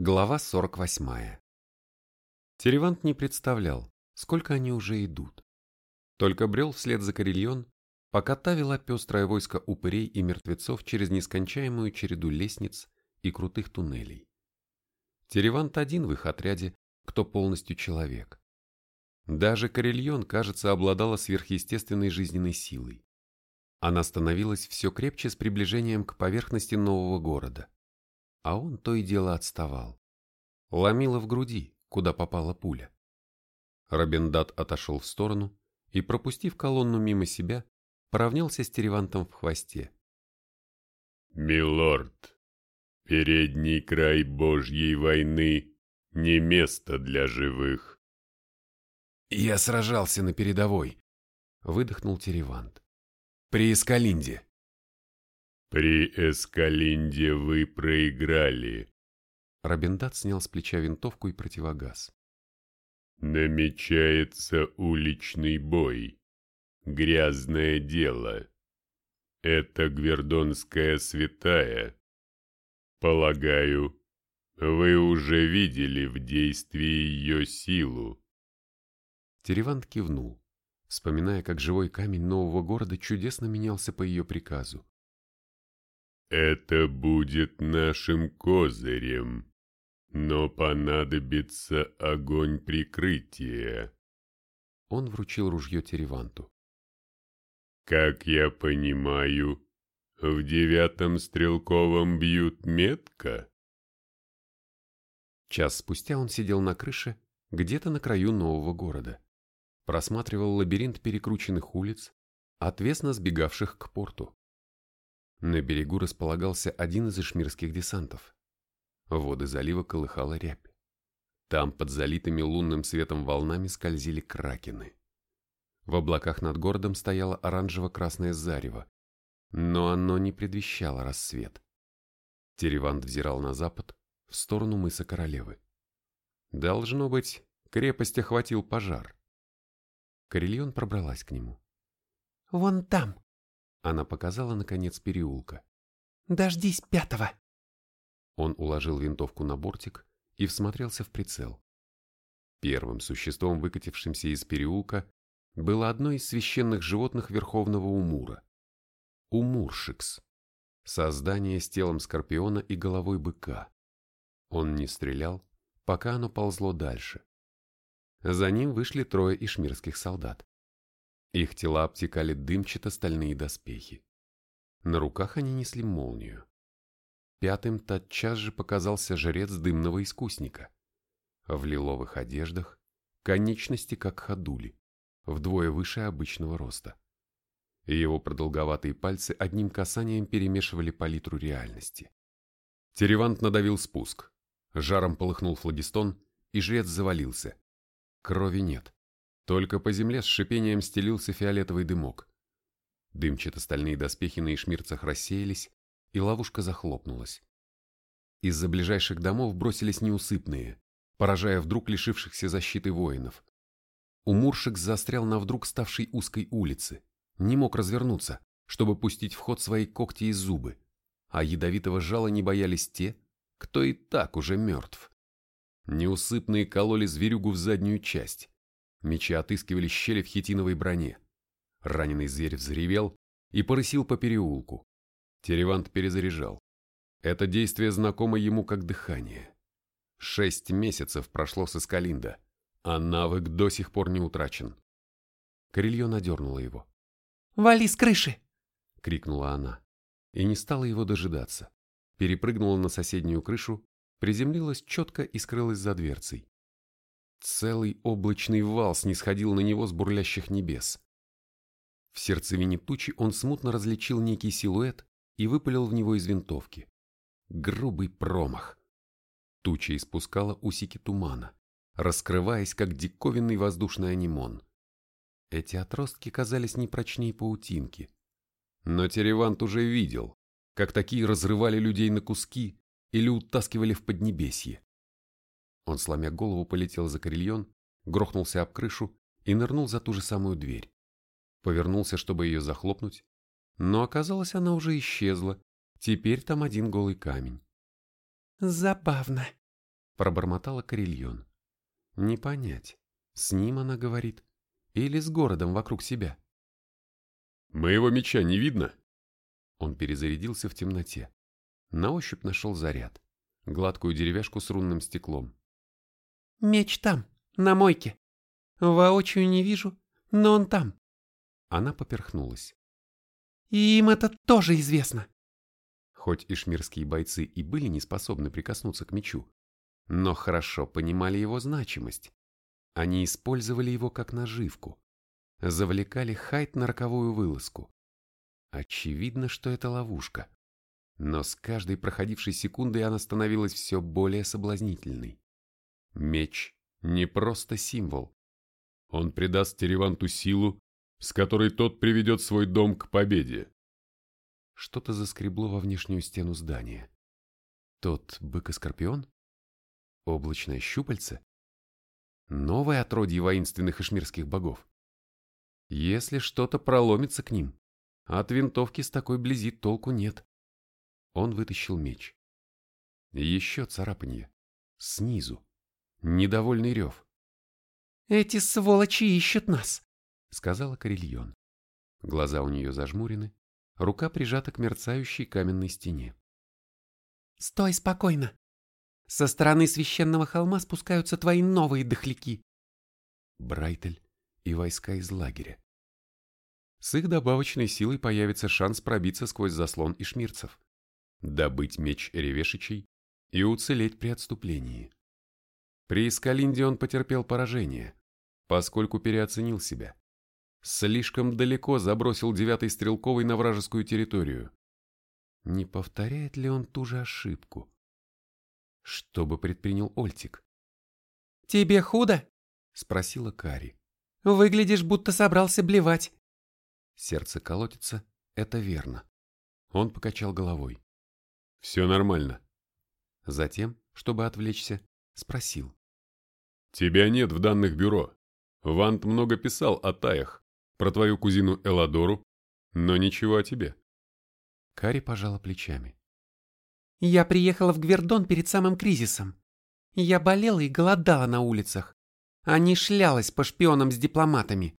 Глава 48. Теревант не представлял, сколько они уже идут. Только брел вслед за Карельон, пока та вела пестрое войско упырей и мертвецов через нескончаемую череду лестниц и крутых туннелей. Теревант один в их отряде, кто полностью человек. Даже Карельон, кажется, обладала сверхъестественной жизненной силой. Она становилась все крепче с приближением к поверхности нового города а он то и дело отставал. Ломило в груди, куда попала пуля. Робендат отошел в сторону и, пропустив колонну мимо себя, поравнялся с Теревантом в хвосте. «Милорд, передний край Божьей войны не место для живых». «Я сражался на передовой», — выдохнул Теревант. «При Эскалинде». «При Эскалинде вы проиграли». Робиндат снял с плеча винтовку и противогаз. «Намечается уличный бой. Грязное дело. Это Гвердонская святая. Полагаю, вы уже видели в действии ее силу». Теревант кивнул, вспоминая, как живой камень нового города чудесно менялся по ее приказу. Это будет нашим козырем, но понадобится огонь прикрытия. Он вручил ружье Тереванту. Как я понимаю, в девятом стрелковом бьют метко? Час спустя он сидел на крыше, где-то на краю нового города. Просматривал лабиринт перекрученных улиц, отвесно сбегавших к порту. На берегу располагался один из ишмирских десантов. Воды залива колыхала рябь. Там под залитыми лунным светом волнами скользили кракены. В облаках над городом стояло оранжево-красное зарево, но оно не предвещало рассвет. Теревант взирал на запад, в сторону мыса Королевы. Должно быть, крепость охватил пожар. Карельон пробралась к нему. «Вон там!» Она показала, наконец, переулка. «Дождись пятого!» Он уложил винтовку на бортик и всмотрелся в прицел. Первым существом, выкатившимся из переулка, было одно из священных животных Верховного Умура. Умуршикс. Создание с телом скорпиона и головой быка. Он не стрелял, пока оно ползло дальше. За ним вышли трое ишмирских солдат. Их тела обтекали дымчато-стальные доспехи. На руках они несли молнию. Пятым тотчас же показался жрец дымного искусника. В лиловых одеждах, конечности как ходули, вдвое выше обычного роста. Его продолговатые пальцы одним касанием перемешивали палитру реальности. Теревант надавил спуск. Жаром полыхнул флагистон, и жрец завалился. Крови нет. Только по земле с шипением стелился фиолетовый дымок. Дымчато-стальные доспехи на ишмирцах рассеялись, и ловушка захлопнулась. Из-за ближайших домов бросились неусыпные, поражая вдруг лишившихся защиты воинов. Умуршик застрял на вдруг ставшей узкой улице, не мог развернуться, чтобы пустить в ход свои когти и зубы, а ядовитого жала не боялись те, кто и так уже мертв. Неусыпные кололи зверюгу в заднюю часть, Мечи отыскивали щели в хитиновой броне. Раненый зверь взревел и порысил по переулку. Теревант перезаряжал. Это действие знакомо ему как дыхание. Шесть месяцев прошло с Эскалинда, а навык до сих пор не утрачен. Крилье надернула его. «Вали с крыши!» — крикнула она. И не стала его дожидаться. Перепрыгнула на соседнюю крышу, приземлилась четко и скрылась за дверцей. Целый облачный вал снисходил на него с бурлящих небес. В сердцевине тучи он смутно различил некий силуэт и выпалил в него из винтовки. Грубый промах. Туча испускала усики тумана, раскрываясь, как диковинный воздушный анимон. Эти отростки казались не прочнее паутинки. Но Теревант уже видел, как такие разрывали людей на куски или утаскивали в поднебесье. Он, сломя голову, полетел за карельон, грохнулся об крышу и нырнул за ту же самую дверь. Повернулся, чтобы ее захлопнуть, но оказалось, она уже исчезла. Теперь там один голый камень. «Забавно», Пробормотала Карельон. Не понять, с ним она говорит или с городом вокруг себя. «Моего меча не видно?» Он перезарядился в темноте. На ощупь нашел заряд. Гладкую деревяшку с рунным стеклом. Меч там, на мойке. Воочию не вижу, но он там. Она поперхнулась. И им это тоже известно. Хоть ишмирские бойцы и были не способны прикоснуться к мечу, но хорошо понимали его значимость. Они использовали его как наживку, завлекали Хайт на роковую вылазку. Очевидно, что это ловушка. Но с каждой проходившей секундой она становилась все более соблазнительной. Меч не просто символ. Он придаст Тереванту силу, с которой тот приведет свой дом к победе. Что-то заскребло во внешнюю стену здания. Тот бык и скорпион? Облачное щупальце? Новое отродье воинственных ишмирских богов? Если что-то проломится к ним, от винтовки с такой близи толку нет. Он вытащил меч. Еще царапанье. Снизу. Недовольный рев. «Эти сволочи ищут нас», — сказала Карельон. Глаза у нее зажмурены, рука прижата к мерцающей каменной стене. «Стой спокойно. Со стороны священного холма спускаются твои новые дохляки». Брайтель и войска из лагеря. С их добавочной силой появится шанс пробиться сквозь заслон ишмирцев, добыть меч ревешичей и уцелеть при отступлении. При Искалинде он потерпел поражение, поскольку переоценил себя. Слишком далеко забросил девятый стрелковый на вражескую территорию. Не повторяет ли он ту же ошибку? Что бы предпринял Ольтик? «Тебе худо?» — спросила Кари. «Выглядишь, будто собрался блевать». Сердце колотится, это верно. Он покачал головой. «Все нормально». Затем, чтобы отвлечься, спросил. «Тебя нет в данных бюро. Вант много писал о таях, про твою кузину Эладору, но ничего о тебе». Кари пожала плечами. «Я приехала в Гвердон перед самым кризисом. Я болела и голодала на улицах, а не шлялась по шпионам с дипломатами».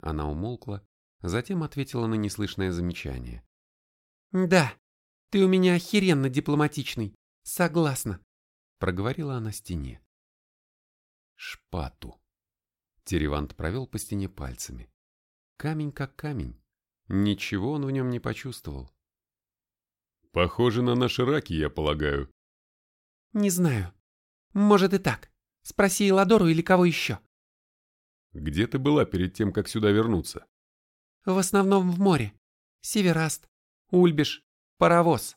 Она умолкла, затем ответила на неслышное замечание. «Да, ты у меня охеренно дипломатичный, согласна», проговорила она стене шпату. Теревант провел по стене пальцами. Камень как камень. Ничего он в нем не почувствовал. Похоже на наши раки, я полагаю. Не знаю. Может и так. Спроси Эладору или кого еще. Где ты была перед тем, как сюда вернуться? В основном в море. Севераст, Ульбиш, паровоз.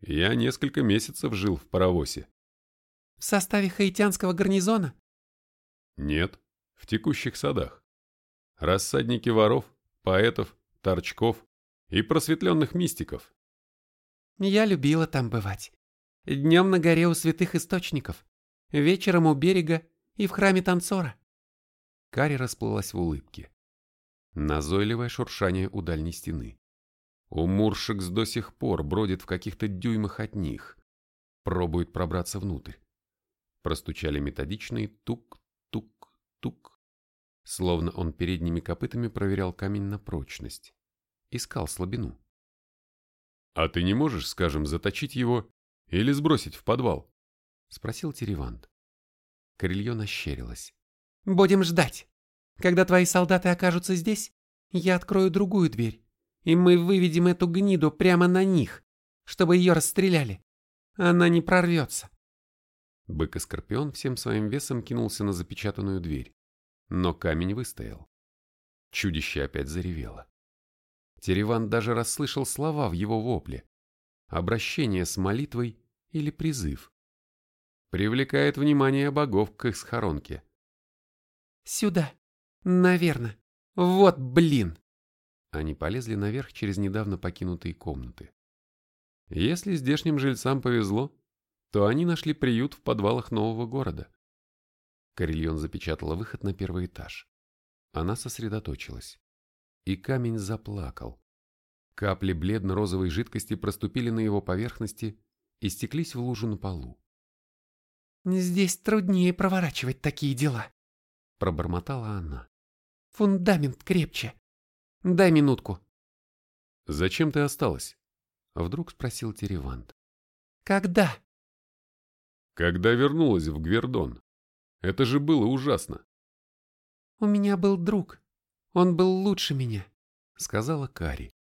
Я несколько месяцев жил в паровозе. В составе хаитянского гарнизона? Нет, в текущих садах. Рассадники воров, поэтов, торчков и просветленных мистиков. Я любила там бывать. Днем на горе у святых источников, вечером у берега и в храме танцора. Кари расплылась в улыбке. Назойливое шуршание у дальней стены. У Муршикс до сих пор бродит в каких-то дюймах от них. Пробует пробраться внутрь. Простучали методичные тук-тук-тук. Словно он передними копытами проверял камень на прочность. Искал слабину. «А ты не можешь, скажем, заточить его или сбросить в подвал?» — спросил Теревант. Крильон ощерилась. «Будем ждать. Когда твои солдаты окажутся здесь, я открою другую дверь, и мы выведем эту гниду прямо на них, чтобы ее расстреляли. Она не прорвется. Бык и Скорпион всем своим весом кинулся на запечатанную дверь, но камень выстоял. Чудище опять заревело. Тереван даже расслышал слова в его вопле. Обращение с молитвой или призыв. Привлекает внимание богов к их схоронке. «Сюда. Наверно. Вот блин!» Они полезли наверх через недавно покинутые комнаты. Если здешним жильцам повезло, то они нашли приют в подвалах нового города. Карельон запечатала выход на первый этаж. Она сосредоточилась. И камень заплакал. Капли бледно-розовой жидкости проступили на его поверхности и стеклись в лужу на полу. Здесь труднее проворачивать такие дела, пробормотала она. Фундамент крепче. Дай минутку. Зачем ты осталась? Вдруг спросил Теревант. Когда? Когда вернулась в Гвердон. Это же было ужасно. У меня был друг. Он был лучше меня, сказала Кари.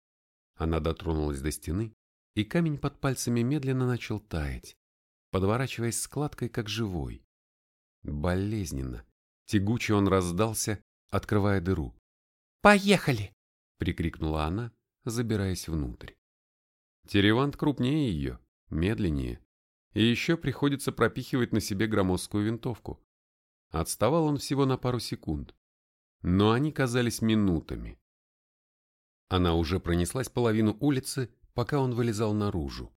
Она дотронулась до стены, и камень под пальцами медленно начал таять, подворачиваясь складкой, как живой. Болезненно, тягуче он раздался, открывая дыру. «Поехали!» — прикрикнула она, забираясь внутрь. Теревант крупнее ее, медленнее, и еще приходится пропихивать на себе громоздкую винтовку. Отставал он всего на пару секунд, но они казались минутами. Она уже пронеслась половину улицы, пока он вылезал наружу.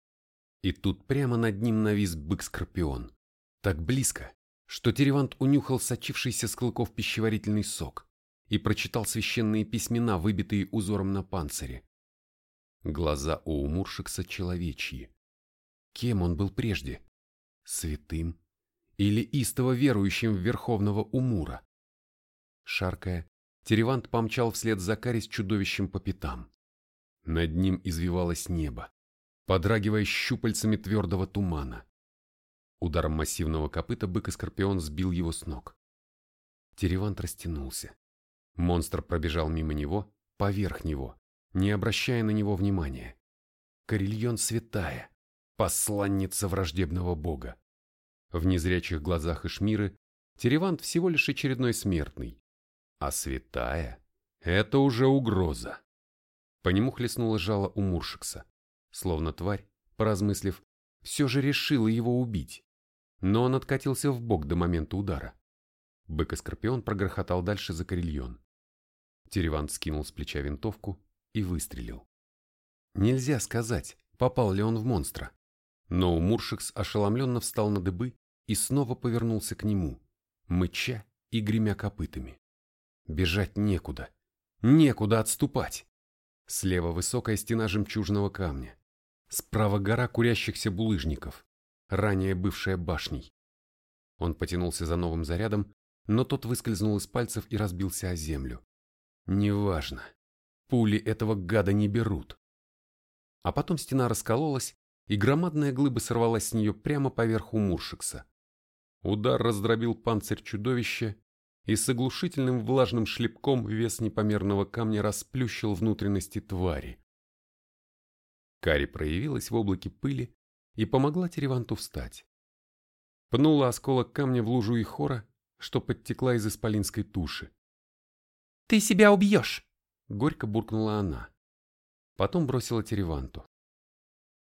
И тут прямо над ним навис бык-скорпион. Так близко, что Теревант унюхал сочившийся с клыков пищеварительный сок и прочитал священные письмена, выбитые узором на панцире. Глаза у Умуршикса человечьи. Кем он был прежде? Святым? Или истово верующим в Верховного Умура? Шаркая, Теревант помчал вслед за Кари с чудовищем по пятам. Над ним извивалось небо, подрагивая щупальцами твердого тумана. Ударом массивного копыта бык и скорпион сбил его с ног. Теревант растянулся. Монстр пробежал мимо него, поверх него, не обращая на него внимания. Карельон святая, посланница враждебного бога. В незрячих глазах Ишмиры Теревант всего лишь очередной смертный, а святая — это уже угроза. По нему хлестнуло жало у Муршикса, словно тварь, поразмыслив, все же решила его убить. Но он откатился в бок до момента удара. Бык и Скорпион прогрохотал дальше за карельон. Теревант скинул с плеча винтовку и выстрелил. Нельзя сказать, попал ли он в монстра. Но Муршикс ошеломленно встал на дыбы и снова повернулся к нему, мыча и гремя копытами. Бежать некуда. Некуда отступать. Слева высокая стена жемчужного камня. Справа гора курящихся булыжников, ранее бывшая башней. Он потянулся за новым зарядом, но тот выскользнул из пальцев и разбился о землю. Неважно. Пули этого гада не берут. А потом стена раскололась, и громадная глыба сорвалась с нее прямо поверху Муршикса. Удар раздробил панцирь чудовища, и с оглушительным влажным шлепком вес непомерного камня расплющил внутренности твари. Кари проявилась в облаке пыли и помогла Тереванту встать. Пнула осколок камня в лужу Ихора, что подтекла из исполинской туши. «Ты себя убьешь!» — горько буркнула она. Потом бросила Тереванту.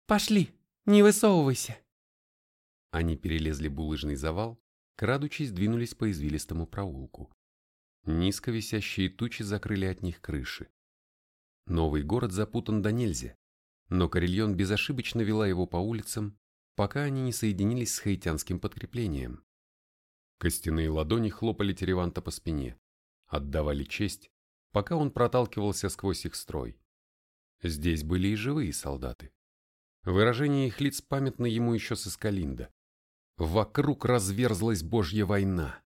«Пошли, не высовывайся!» Они перелезли булыжный завал, крадучись двинулись по извилистому проулку. Низко висящие тучи закрыли от них крыши. Новый город запутан до нельзя, но Карельон безошибочно вела его по улицам, пока они не соединились с хаитянским подкреплением. Костяные ладони хлопали Тереванта по спине, отдавали честь, пока он проталкивался сквозь их строй. Здесь были и живые солдаты. Выражение их лиц памятно ему еще с Искалинда. Вокруг разверзлась Божья война.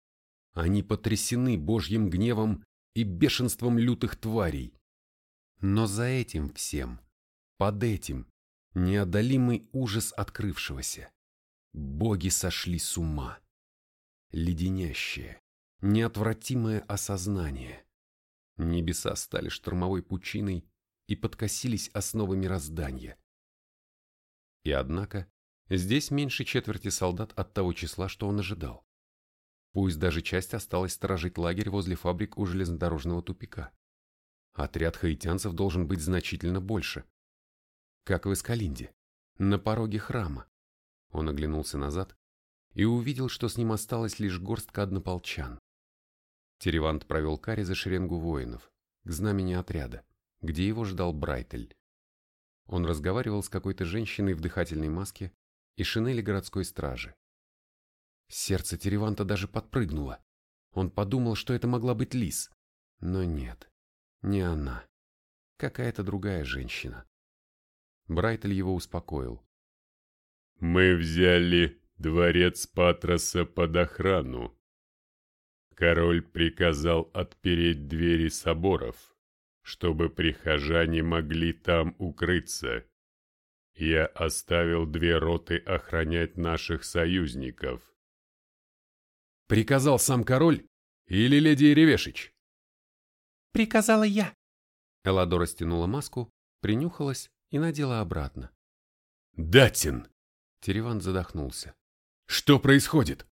Они потрясены Божьим гневом и бешенством лютых тварей. Но за этим всем, под этим, неодолимый ужас открывшегося. Боги сошли с ума. Леденящее, неотвратимое осознание. Небеса стали штормовой пучиной и подкосились основы мироздания. И однако, Здесь меньше четверти солдат от того числа, что он ожидал. Пусть даже часть осталась сторожить лагерь возле фабрик у железнодорожного тупика. Отряд хаитянцев должен быть значительно больше. Как в Эскалинде, на пороге храма. Он оглянулся назад и увидел, что с ним осталась лишь горстка однополчан. Теревант провел Кари за шеренгу воинов, к знамени отряда, где его ждал Брайтель. Он разговаривал с какой-то женщиной в дыхательной маске и шинели городской стражи. Сердце Тереванта даже подпрыгнуло. Он подумал, что это могла быть Лис. Но нет, не она. Какая-то другая женщина. Брайтель его успокоил. «Мы взяли Дворец Патроса под охрану. Король приказал отпереть двери соборов, чтобы прихожане могли там укрыться. Я оставил две роты охранять наших союзников. Приказал сам король или леди Ревешич? Приказала я. Эладора стянула маску, принюхалась и надела обратно. Датин! Тереван задохнулся. Что происходит?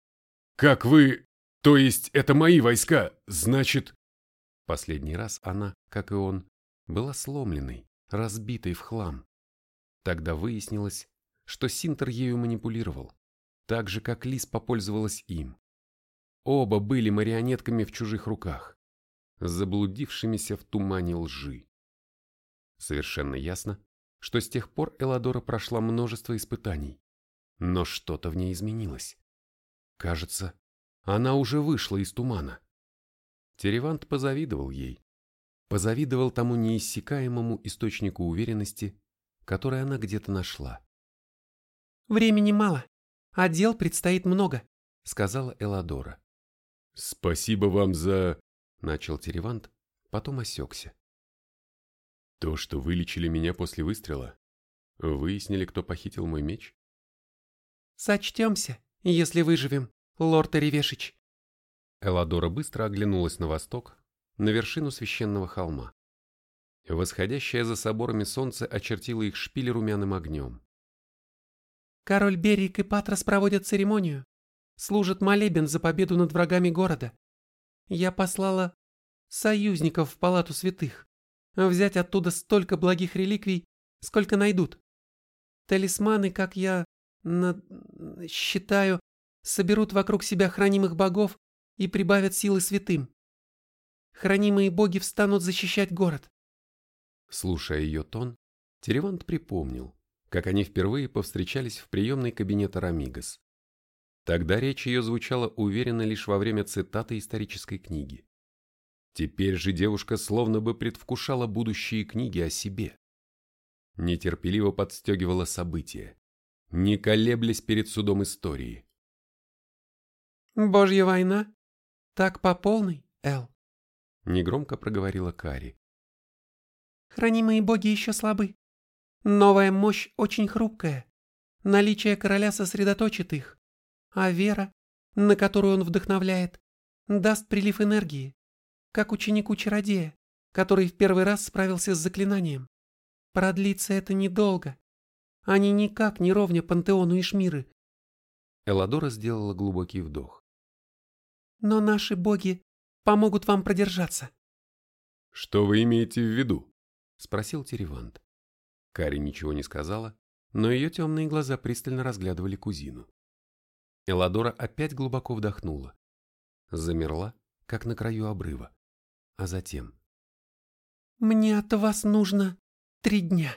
Как вы... То есть это мои войска, значит... Последний раз она, как и он, была сломленной, разбитой в хлам. Тогда выяснилось, что Синтер ею манипулировал, так же, как Лис попользовалась им. Оба были марионетками в чужих руках, заблудившимися в тумане лжи. Совершенно ясно, что с тех пор Эладора прошла множество испытаний, но что-то в ней изменилось. Кажется, она уже вышла из тумана. Теревант позавидовал ей. Позавидовал тому неиссякаемому источнику уверенности, который она где-то нашла. «Времени мало, а дел предстоит много», — сказала Эладора. «Спасибо вам за...» — начал Теревант, потом осекся. «То, что вылечили меня после выстрела, выяснили, кто похитил мой меч?» «Сочтемся, если выживем, лорд Оревешич». Эладора быстро оглянулась на восток, на вершину священного холма. Восходящее за соборами солнце очертило их шпили румяным огнем. Король Берик и Патрос проводят церемонию, служат молебен за победу над врагами города. Я послала союзников в палату святых, взять оттуда столько благих реликвий, сколько найдут. Талисманы, как я на... считаю, соберут вокруг себя хранимых богов и прибавят силы святым. Хранимые боги встанут защищать город. Слушая ее тон, Теревант припомнил, как они впервые повстречались в приемной кабинета Рамигас. Тогда речь ее звучала уверенно лишь во время цитаты исторической книги. Теперь же девушка словно бы предвкушала будущие книги о себе. Нетерпеливо подстегивала события, не колеблясь перед судом истории. «Божья война? Так по полной, Эл?» Негромко проговорила Кари. Хранимые боги еще слабы. Новая мощь очень хрупкая. Наличие короля сосредоточит их. А вера, на которую он вдохновляет, даст прилив энергии, как ученику-чародея, который в первый раз справился с заклинанием. Продлится это недолго. Они никак не ровня пантеону и Шмиры. Эладора сделала глубокий вдох. Но наши боги помогут вам продержаться. Что вы имеете в виду? спросил Теревант. Кари ничего не сказала, но ее темные глаза пристально разглядывали кузину. Эладора опять глубоко вдохнула. Замерла, как на краю обрыва. А затем... «Мне от вас нужно три дня».